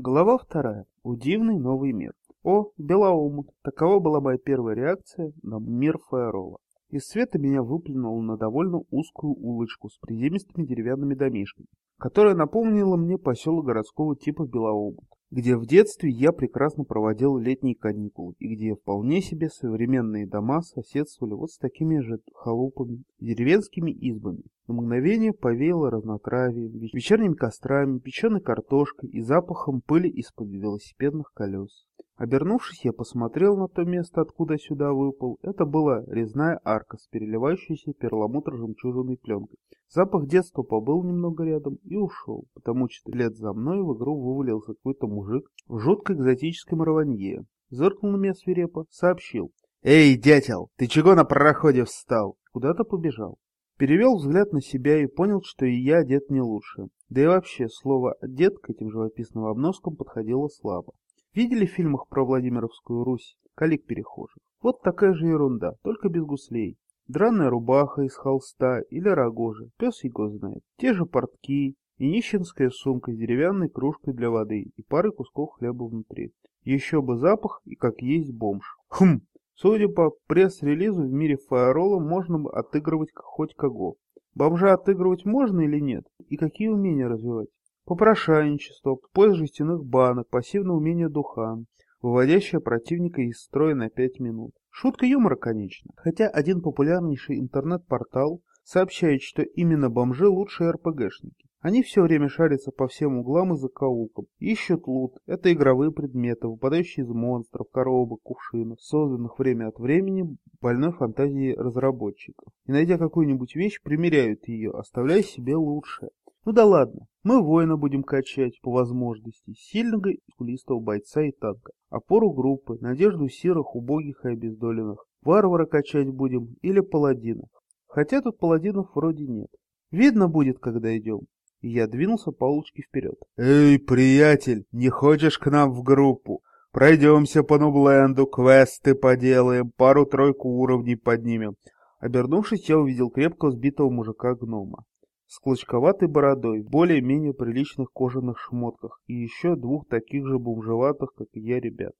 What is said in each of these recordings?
Глава вторая. Удивный новый мир. О, Белоумут. Такова была моя первая реакция на мир Фаерола. Из света меня выплюнуло на довольно узкую улочку с приземистыми деревянными домишками, которая напомнила мне поселок городского типа Белоумут, где в детстве я прекрасно проводил летние каникулы и где вполне себе современные дома соседствовали вот с такими же халупами, деревенскими избами. На мгновение повеяло разнотравием, вечерними кострами, печеной картошкой и запахом пыли из-под велосипедных колес. Обернувшись, я посмотрел на то место, откуда сюда выпал. Это была резная арка с переливающейся перламутро-жемчужиной пленкой. Запах детства побыл немного рядом и ушел, потому что лет за мной в игру вывалился какой-то мужик в жутко экзотическом рванье. Зыркнул на меня свирепо, сообщил. «Эй, дятел, ты чего на пароходе встал?» Куда-то побежал. Перевел взгляд на себя и понял, что и я одет не лучше. Да и вообще, слово «одет» к этим живописным обноскам подходило слабо. Видели в фильмах про Владимировскую Русь? Калик перехожих. Вот такая же ерунда, только без гуслей. Драная рубаха из холста или рогожи, пес его знает. Те же портки и нищенская сумка с деревянной кружкой для воды и парой кусков хлеба внутри. Еще бы запах и как есть бомж. Хм, судя по пресс-релизу, в мире фаерола можно отыгрывать хоть кого. Бомжа отыгрывать можно или нет? И какие умения развивать? Попрошайничество, поиск жестяных банок, пассивное умение духан, выводящее противника из строя на 5 минут. Шутка юмора, конечно. Хотя один популярнейший интернет-портал сообщает, что именно бомжи лучшие РПГшники. Они все время шарятся по всем углам и закоулкам, ищут лут. Это игровые предметы, выпадающие из монстров, коробок, кувшинов, созданных время от времени больной фантазией разработчиков. И найдя какую-нибудь вещь, примеряют ее, оставляя себе лучшее. Ну да ладно, мы воина будем качать по возможности, сильного и скулистого бойца и танка, опору группы, надежду серых, убогих и обездоленных. Варвара качать будем или паладинов. Хотя тут паладинов вроде нет. Видно будет, когда идем. И я двинулся по улочке вперед. «Эй, приятель, не хочешь к нам в группу? Пройдемся по Нубленду, квесты поделаем, пару-тройку уровней поднимем». Обернувшись, я увидел крепко сбитого мужика-гнома с клочковатой бородой, в более-менее приличных кожаных шмотках и еще двух таких же бомжеватых, как и я, ребят.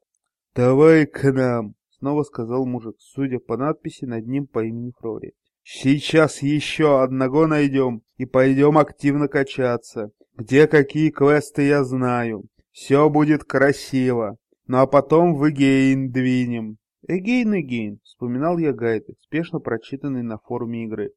«Давай к нам!» — снова сказал мужик, судя по надписи над ним по имени Фрори. «Сейчас еще одного найдем и пойдем активно качаться. Где какие квесты я знаю. Все будет красиво. Ну а потом в Эгейн двинем». «Эгейн, Эгейн», — вспоминал я гайды, спешно прочитанный на форуме игры.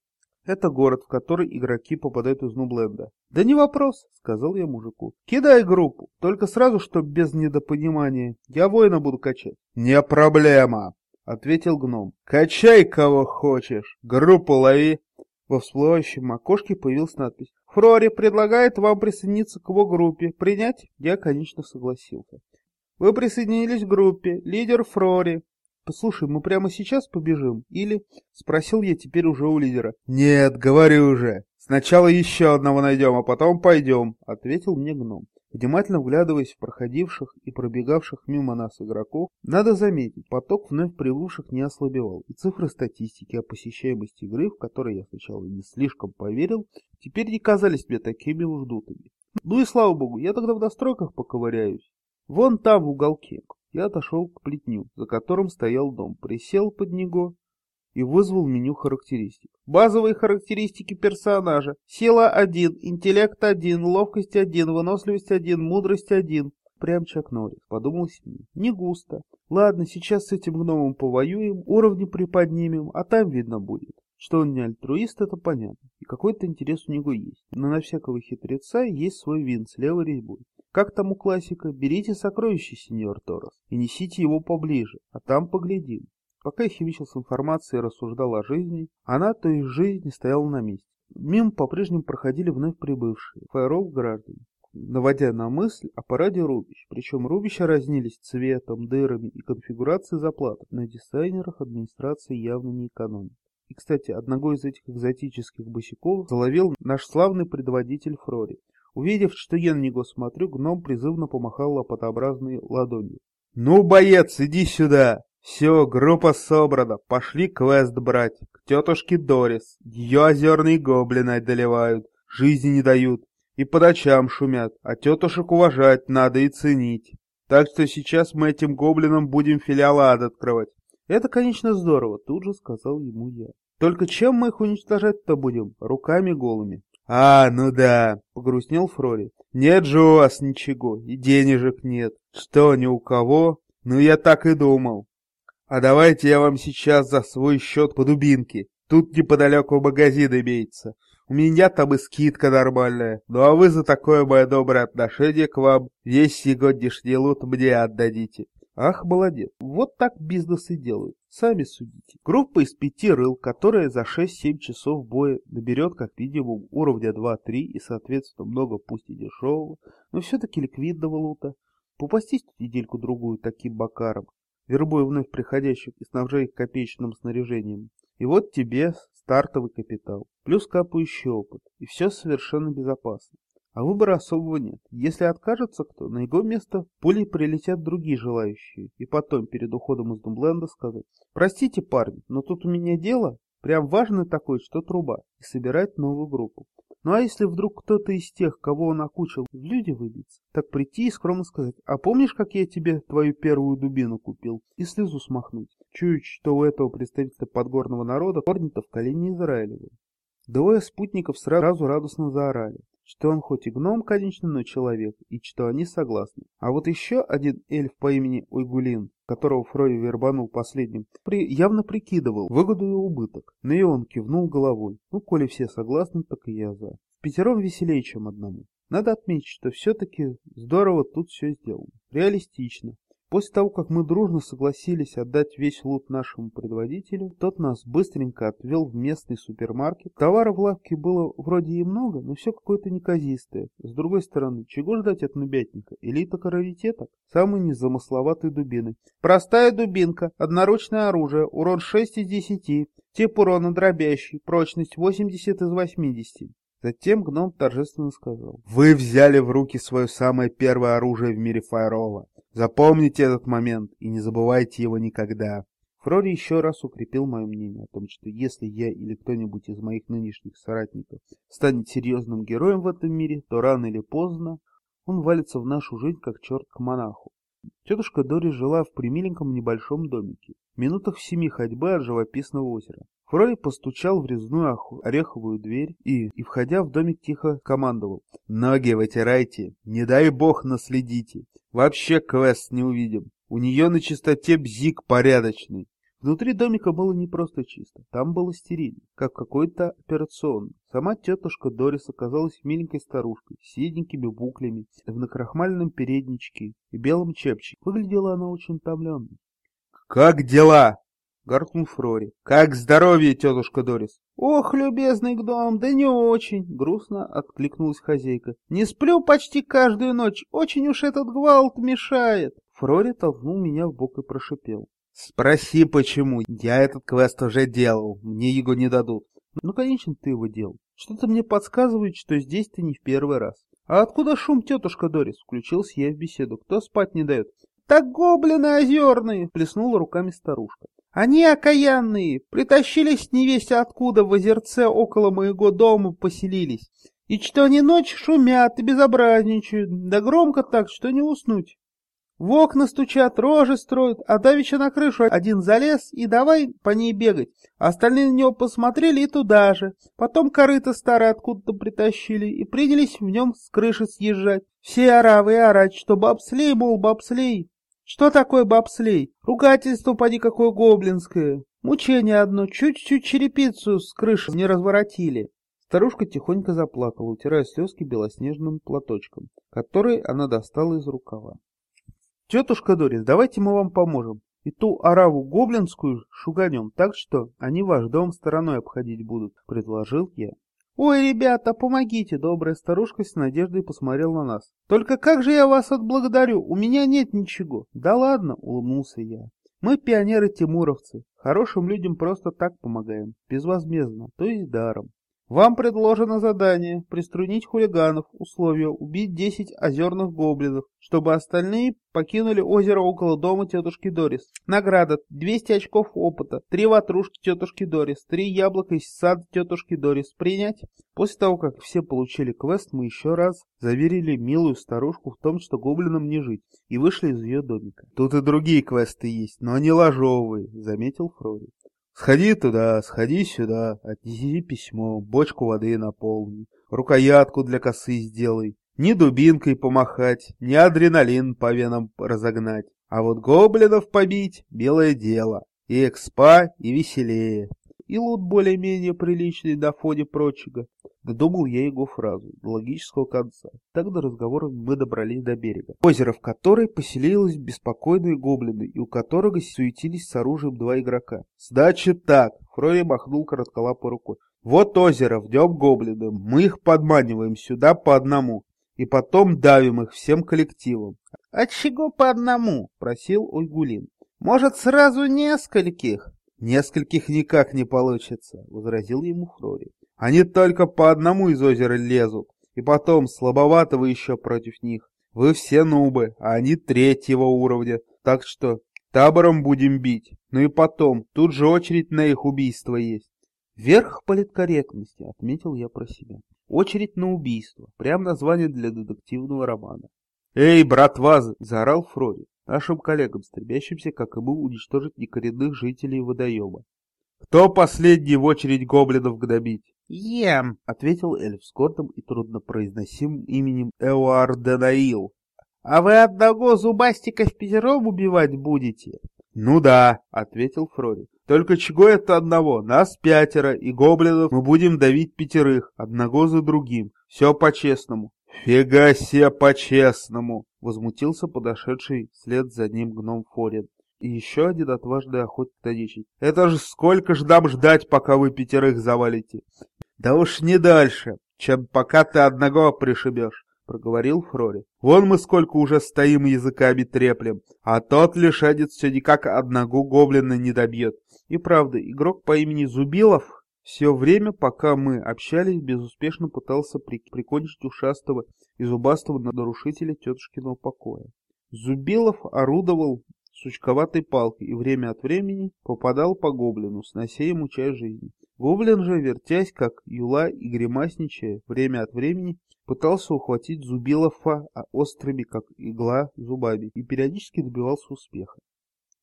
Это город, в который игроки попадают из Нубленда. «Да не вопрос», — сказал я мужику. «Кидай группу, только сразу, чтоб без недопонимания. Я воина буду качать». «Не проблема», — ответил гном. «Качай кого хочешь, группу лови». Во всплывающем окошке появилась надпись. «Фрори предлагает вам присоединиться к его группе. Принять?» Я, конечно, согласился. «Вы присоединились к группе. Лидер Фрори. «Послушай, мы прямо сейчас побежим? Или...» — спросил я теперь уже у лидера. «Нет, говорю уже. Сначала еще одного найдем, а потом пойдем», — ответил мне гном. Внимательно вглядываясь в проходивших и пробегавших мимо нас игроков, надо заметить, поток вновь прибывших не ослабевал, и цифры статистики о посещаемости игры, в которой я сначала не слишком поверил, теперь не казались мне такими уж дутыми. Ну и слава богу, я тогда в настройках поковыряюсь. Вон там в уголке, я отошел к плетню, за которым стоял дом, присел под него и вызвал меню характеристик. Базовые характеристики персонажа. Сила 1, интеллект 1, ловкость 1, выносливость 1, мудрость 1. Прям Чак Норрис, подумалось мне. Не густо. Ладно, сейчас с этим гномом повоюем, уровни приподнимем, а там видно будет. Что он не альтруист, это понятно. И какой-то интерес у него есть. Но на всякого хитреца есть свой вин с левой резьбой. Как там у классика, берите сокровище, сеньор Торос, и несите его поближе, а там поглядим. Пока я химичил с информацией и рассуждал о жизни, она, то есть жизнь, стояла на месте. Мимо по-прежнему проходили вновь прибывшие, фаерол граждане, наводя на мысль о параде рубищ. Причем рубища разнились цветом, дырами и конфигурацией заплаток. На дизайнерах администрации явно не экономит. И, кстати, одного из этих экзотических босиков заловил наш славный предводитель Фрори. Увидев, что я на него смотрю, гном призывно помахал лопатообразной ладонью. «Ну, боец, иди сюда! Все, группа собрана, пошли квест брать, к тетушке Дорис. Ее озерные гоблины одолевают, жизни не дают. и по ночам шумят, а тетушек уважать надо и ценить. Так что сейчас мы этим гоблинам будем филиал ада открывать. Это, конечно, здорово, тут же сказал ему я. Только чем мы их уничтожать-то будем? Руками голыми. А, ну да, погрустнел Фрори. Нет же у вас ничего, и денежек нет. Что, ни у кого? Ну я так и думал. А давайте я вам сейчас за свой счет по дубинке. Тут неподалеку магазин имеется. У меня там и скидка нормальная. Ну а вы за такое мое доброе отношение к вам весь сегодняшний лут мне отдадите. Ах, молодец. Вот так бизнес и делают. Сами судите. Группа из пяти рыл, которая за 6-7 часов боя наберет как минимум уровня 2-3 и, соответственно, много пусть и дешевого, но все-таки ликвидного лута. Попастись недельку-другую таким бакаром, вербуя вновь приходящих и снабжая их копеечным снаряжением. И вот тебе стартовый капитал, плюс капающий опыт, и все совершенно безопасно. А выбора особого нет. Если откажется кто, на его место пулей прилетят другие желающие. И потом, перед уходом из Думбленда, сказать, простите, парни, но тут у меня дело, прям важное такое, что труба, и собирать новую группу. Ну а если вдруг кто-то из тех, кого он окучил, в люди выбиться, так прийти и скромно сказать, а помнишь, как я тебе твою первую дубину купил? И слезу смахнуть. Чую, что у этого представителя подгорного народа корни-то в колени Израилеву. Двое спутников сразу радостно заорали что он хоть и гном, конечно, но человек, и что они согласны. А вот еще один эльф по имени Уйгулин, которого Фрой вербанул последним, при... явно прикидывал выгоду и убыток. Но и он кивнул головой. Ну, коли все согласны, так и я за. Пятером веселее, чем одному. Надо отметить, что все-таки здорово тут все сделано. Реалистично. После того, как мы дружно согласились отдать весь лут нашему предводителю, тот нас быстренько отвел в местный супермаркет. Товара в лавке было вроде и много, но все какое-то неказистое. С другой стороны, чего ждать от нубятника? Элита раритеток? Самые незамысловатые дубины. Простая дубинка, одноручное оружие, урон 6 из 10, тип урона дробящий, прочность 80 из 80. Затем гном торжественно сказал. «Вы взяли в руки свое самое первое оружие в мире Файрола. Запомните этот момент и не забывайте его никогда». Фрори еще раз укрепил мое мнение о том, что если я или кто-нибудь из моих нынешних соратников станет серьезным героем в этом мире, то рано или поздно он валится в нашу жизнь, как черт к монаху. Тетушка Дори жила в примиленьком небольшом домике, минутах в семи ходьбы от живописного озера. Фрой постучал в резную ореховую дверь и, и, входя в домик, тихо командовал. «Ноги вытирайте, не дай бог наследите. Вообще квест не увидим. У нее на чистоте бзик порядочный». Внутри домика было не просто чисто, там было стерильно, как какой-то операционный. Сама тетушка Дорис оказалась миленькой старушкой, с седенькими буклями, в накрахмальном передничке и белом чепчике. Выглядела она очень утомленной. «Как дела?» — гаркнул Фрори. «Как здоровье, тетушка Дорис?» «Ох, любезный гном, да не очень!» — грустно откликнулась хозяйка. «Не сплю почти каждую ночь, очень уж этот гвалт мешает!» Фрори толкнул меня в бок и прошипел. «Спроси, почему? Я этот квест уже делал, мне его не дадут». «Ну, конечно, ты его делал. Что-то мне подсказывает, что здесь ты не в первый раз». «А откуда шум, тетушка Дорис?» — включился я в беседу. «Кто спать не дает?» «Так гоблины озерные!» — плеснула руками старушка. Они окаянные, притащились невесть откуда в озерце около моего дома поселились. И что они ночь шумят и безобразничают, да громко так, что не уснуть. В окна стучат, рожи строят, а давеча на крышу один залез и давай по ней бегать. Остальные на него посмотрели и туда же. Потом корыто старое откуда-то притащили и принялись в нем с крыши съезжать. Все оравы и орать, что бабслей, мол, бабслей. Что такое бобслей? Ругательство поди какое гоблинское. Мучение одно, чуть-чуть черепицу с крыши не разворотили. Старушка тихонько заплакала, утирая слезки белоснежным платочком, который она достала из рукава. «Тетушка Дорис, давайте мы вам поможем. И ту ораву гоблинскую шуганем так, что они ваш дом стороной обходить будут», — предложил я. «Ой, ребята, помогите!» — добрая старушка с надеждой посмотрела на нас. «Только как же я вас отблагодарю? У меня нет ничего!» «Да ладно!» — улыбнулся я. «Мы пионеры-тимуровцы. Хорошим людям просто так помогаем. Безвозмездно, то есть даром. Вам предложено задание приструнить хулиганов, условие убить 10 озерных гоблинов, чтобы остальные покинули озеро около дома тетушки Дорис. Награда 200 очков опыта, 3 ватрушки тетушки Дорис, 3 яблока из сада тетушки Дорис. Принять? После того, как все получили квест, мы еще раз заверили милую старушку в том, что гоблинам не жить, и вышли из ее домика. Тут и другие квесты есть, но они ложовые, заметил Фрори. Сходи туда, сходи сюда, отнеси письмо, бочку воды наполни, рукоятку для косы сделай. Ни дубинкой помахать, ни адреналин по венам разогнать. А вот гоблинов побить — белое дело. И экспа, и веселее. И лут более-менее приличный на фоне прочего. Додумал я его фразу, до логического конца. Так до разговора мы добрались до берега. Озеро, в которой поселились беспокойные гоблины, и у которого суетились с оружием два игрока. Значит так, Фрори махнул коротколапой рукой. Вот озеро, в нем гоблины, мы их подманиваем сюда по одному, и потом давим их всем коллективом. — Отчего по одному? — просил Ойгулин. — Может, сразу нескольких? — Нескольких никак не получится, — возразил ему Фрори. Они только по одному из озера лезут, и потом слабовато вы еще против них. Вы все нубы, а они третьего уровня, так что табором будем бить. Ну и потом, тут же очередь на их убийство есть. Верх политкорректности, отметил я про себя. Очередь на убийство. Прям название для детективного романа. «Эй, братва!» — заорал Фроди, нашим коллегам, стремящимся, как и мы, уничтожить некоренных жителей водоема. «Кто последний в очередь гоблинов гнобить?» «Ем», — ответил эльф с гордым и труднопроизносимым именем Эуарденаил. «А вы одного зубастика в пятером убивать будете?» «Ну да», — ответил Фрори. «Только чего это одного? Нас пятеро, и гоблинов мы будем давить пятерых, одного за другим. Все по-честному». «Фига себе по-честному!» — возмутился подошедший вслед за ним гном Форин. И еще один отважный охотник на дичь. «Это же сколько ж нам ждать, пока вы пятерых завалите?» «Да уж не дальше, чем пока ты одного пришибешь», — проговорил Фрори. «Вон мы сколько уже стоим языками треплем, а тот лишенец все никак одного гоблина не добьет». И правда, игрок по имени Зубилов все время, пока мы общались, безуспешно пытался при прикончить ушастого и зубастого нарушителя тетушкиного покоя. Зубилов орудовал сучковатой палкой и время от времени попадал по гоблину, снося ему часть жизни. Гоблин же, вертясь как юла и гримасничая, время от времени пытался ухватить Зубилова а острыми, как игла, зубами и периодически добивался успеха.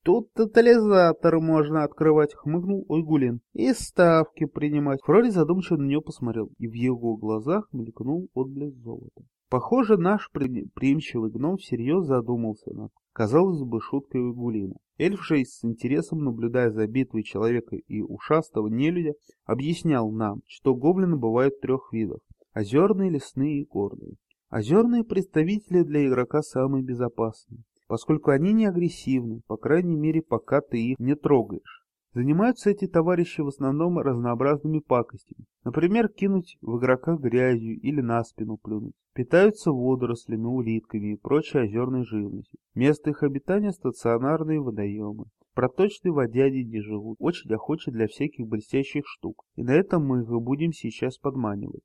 Тут тотализатор можно открывать, хмыкнул Ойгулин. И ставки принимать. Фрори задумчиво на нее посмотрел, и в его глазах мелькнул отблеск золота. Похоже, наш приимчивый гном всерьез задумался над, казалось бы, шуткой Ойгулина. Эльф же, с интересом наблюдая за битвой человека и ушастого нелюдя, объяснял нам, что гоблины бывают трех видов – озерные, лесные и горные. Озерные представители для игрока самые безопасные поскольку они не агрессивны, по крайней мере, пока ты их не трогаешь. Занимаются эти товарищи в основном разнообразными пакостями. Например, кинуть в игрока грязью или на спину плюнуть. Питаются водорослями, улитками и прочей озерной живностью. Место их обитания – стационарные водоемы. В проточной воде они не живут, очень охочи для всяких блестящих штук. И на этом мы их будем сейчас подманивать.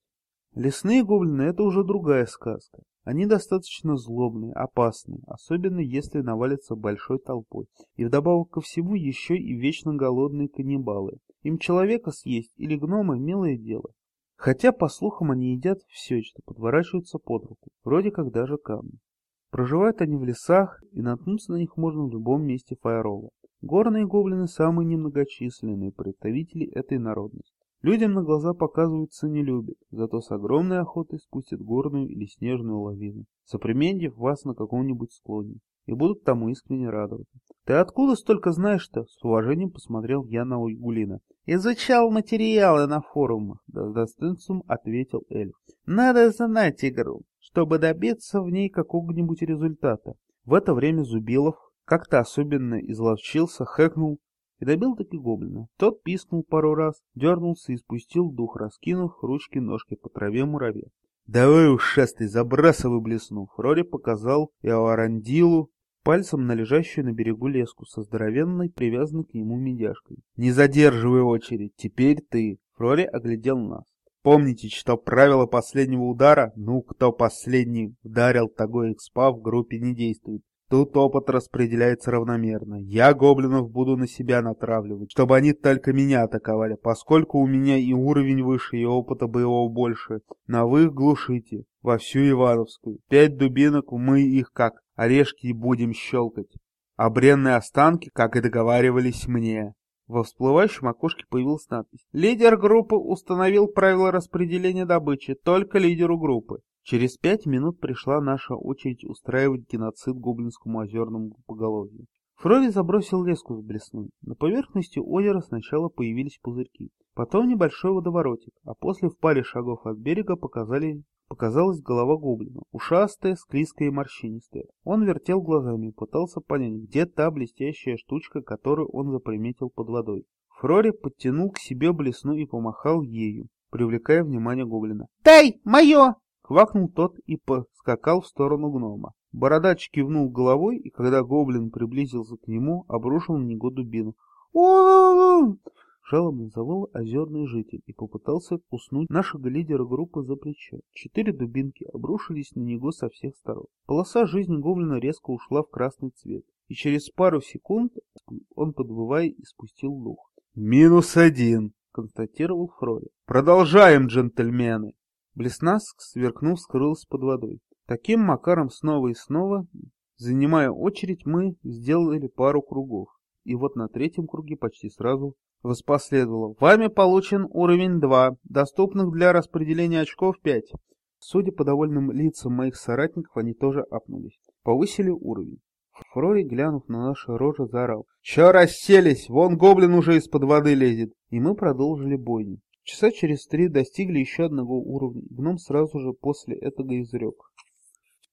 Лесные гоблины – это уже другая сказка. Они достаточно злобные, опасные, особенно если навалятся большой толпой. И вдобавок ко всему еще и вечно голодные каннибалы. Им человека съесть или гнома – милое дело. Хотя, по слухам, они едят все, что подворачивается под руку, вроде как даже камни. Проживают они в лесах, и наткнуться на них можно в любом месте Фаерова. Горные гоблины – самые немногочисленные представители этой народности. Людям на глаза показываться не любят, зато с огромной охотой спустят горную или снежную лавину, заприметив вас на каком-нибудь склоне, и будут тому искренне радоваться. «Ты откуда столько знаешь-то?» — с уважением посмотрел я на Уйгулина. «Изучал материалы на форумах», — с достоинством ответил эльф. «Надо знать игру, чтобы добиться в ней какого-нибудь результата». В это время Зубилов как-то особенно изловчился, хэкнул и добил таки гоблина. Тот пискнул пару раз, дернулся и спустил дух, раскинув ручки-ножки по траве муравья. «Давай, ушастый, забрасывай блеснув!» Рори показал Иоарандилу пальцем на лежащую на берегу леску со здоровенной, привязанной к нему медяшкой. «Не задерживай очередь, теперь ты!» Фрори оглядел нас. Помните, что правило последнего удара, ну, кто последний ударил, того экспа в группе не действует. Тут опыт распределяется равномерно. Я гоблинов буду на себя натравливать, чтобы они только меня атаковали, поскольку у меня и уровень выше, и опыта боевого больше. На вы их глушите, во всю Ивановскую. Пять дубинок, мы их как орешки будем щелкать. А бренные останки, как и договаривались мне. Во всплывающем окошке появилась надпись. Лидер группы установил правила распределения добычи только лидеру группы. Через пять минут пришла наша очередь устраивать геноцид гоблинскому озерному поголовью. Фроли забросил леску с блесной. На поверхности озера сначала появились пузырьки, потом небольшой водоворотик, а после в паре шагов от берега показали Показалась голова гоблина, ушастая, склизкая и морщинистая. Он вертел глазами и пытался понять, где та блестящая штучка, которую он заприметил под водой. Фрори подтянул к себе блесну и помахал ею, привлекая внимание гоблина. «Дай, мое!» — квакнул тот и поскакал в сторону гнома. Бородач кивнул головой, и когда гоблин приблизился к нему, обрушил на него дубину. о Жалобно завыл озерный житель и попытался куснуть нашего лидера группы за плечо. Четыре дубинки обрушились на него со всех сторон. Полоса жизни гоблина резко ушла в красный цвет, и через пару секунд он, подвывая, испустил дух. «Минус один», — констатировал Фрори. «Продолжаем, джентльмены!» Блеснаск, сверкнув, скрылся под водой. Таким макаром снова и снова, занимая очередь, мы сделали пару кругов. И вот на третьем круге почти сразу Воспоследовало. Вами получен уровень 2, доступных для распределения очков 5. Судя по довольным лицам моих соратников, они тоже апнулись. Повысили уровень. Фрори, глянув на наши рожи, заорал. «Чё расселись? Вон гоблин уже из-под воды лезет!» И мы продолжили бойню. Часа через три достигли еще одного уровня, гном сразу же после этого изрек.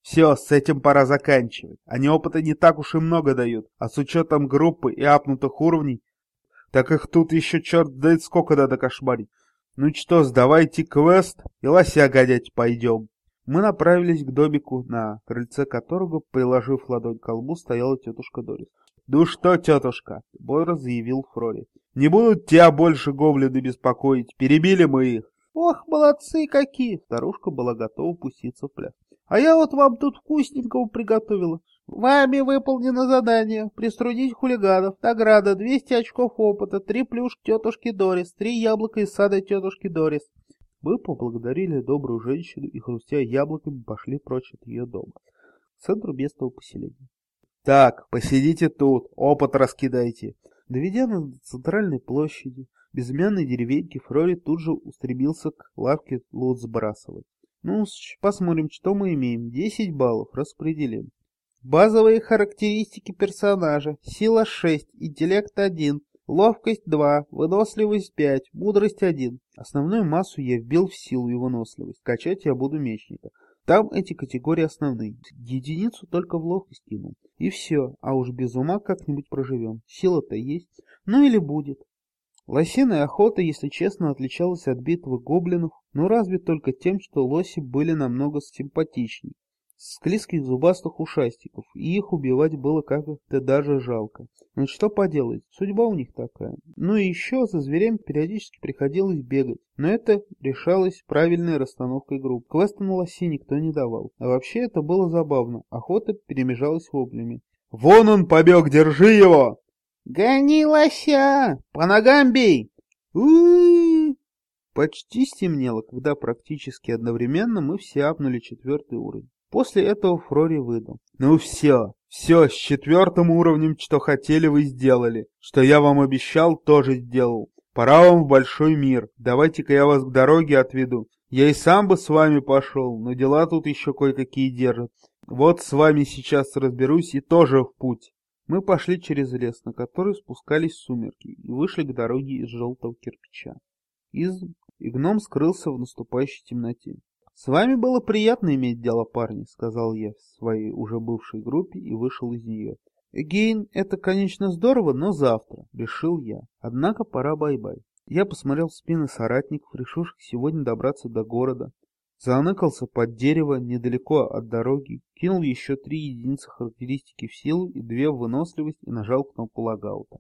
Все, с этим пора заканчивать. Они опыта не так уж и много дают, а с учетом группы и апнутых уровней так их тут еще черт знает сколько надо кошмарить. Ну что, сдавайте квест и лося гонять пойдем. Мы направились к домику, на крыльце которого, приложив ладонь к колбу, стояла тетушка Дорис. «Ну что, тетушка?» — бодро заявил Фрори. «Не будут тебя больше гоблины беспокоить, перебили мы их». «Ох, молодцы какие!» — старушка была готова пуститься в пляс. «А я вот вам тут вкусненького приготовила. Вами выполнено задание. Приструнить хулиганов. Награда 200 очков опыта, 3 плюшки тетушки Дорис, 3 яблока из сада тетушки Дорис. Мы поблагодарили добрую женщину и, хрустя яблоками, пошли прочь от ее дома, к центру местного поселения. Так, посидите тут, опыт раскидайте. Доведя нас до центральной площади, безымянной деревеньки, Фрори тут же устремился к лавке лут сбрасывать. Ну, посмотрим, что мы имеем. 10 баллов распределим. Базовые характеристики персонажа. Сила 6, интеллект 1, ловкость 2, выносливость 5, мудрость 1. Основную массу я вбил в силу и выносливость. Качать я буду мечника. Там эти категории основные. Единицу только в ловкость кинул. И все, а уж без ума как-нибудь проживем. Сила-то есть. Ну или будет. Лосиная охота, если честно, отличалась от битвы гоблинов, но разве только тем, что лоси были намного симпатичнее склизких зубастых ушастиков, и их убивать было как-то даже жалко. Но что поделать, судьба у них такая. Ну и еще за зверями периодически приходилось бегать, но это решалось правильной расстановкой групп. Квеста на лоси никто не давал. А вообще это было забавно, охота перемежалась воплями. «Вон он побег, держи его!» «Гони лося! По ногам бей!» -у, -у Почти стемнело, когда практически одновременно мы все апнули четвертый уровень. После этого Фрори выдал. «Ну все, все, с четвертым уровнем, что хотели, вы сделали. Что я вам обещал, тоже сделал. Пора вам в большой мир. Давайте-ка я вас к дороге отведу. Я и сам бы с вами пошел, но дела тут еще кое-какие держат. Вот с вами сейчас разберусь и тоже в путь». Мы пошли через лес, на который спускались сумерки, и вышли к дороге из желтого кирпича. Из... И гном скрылся в наступающей темноте. «С вами было приятно иметь дело, парни», — сказал я в своей уже бывшей группе и вышел из нее. «Эйген, это, конечно, здорово, но завтра», — решил я. Однако пора бай-бай. Я посмотрел в спины соратников, решивших сегодня добраться до города. Заныкался под дерево недалеко от дороги, кинул еще три единицы характеристики в силу и две в выносливость и нажал кнопку логаута.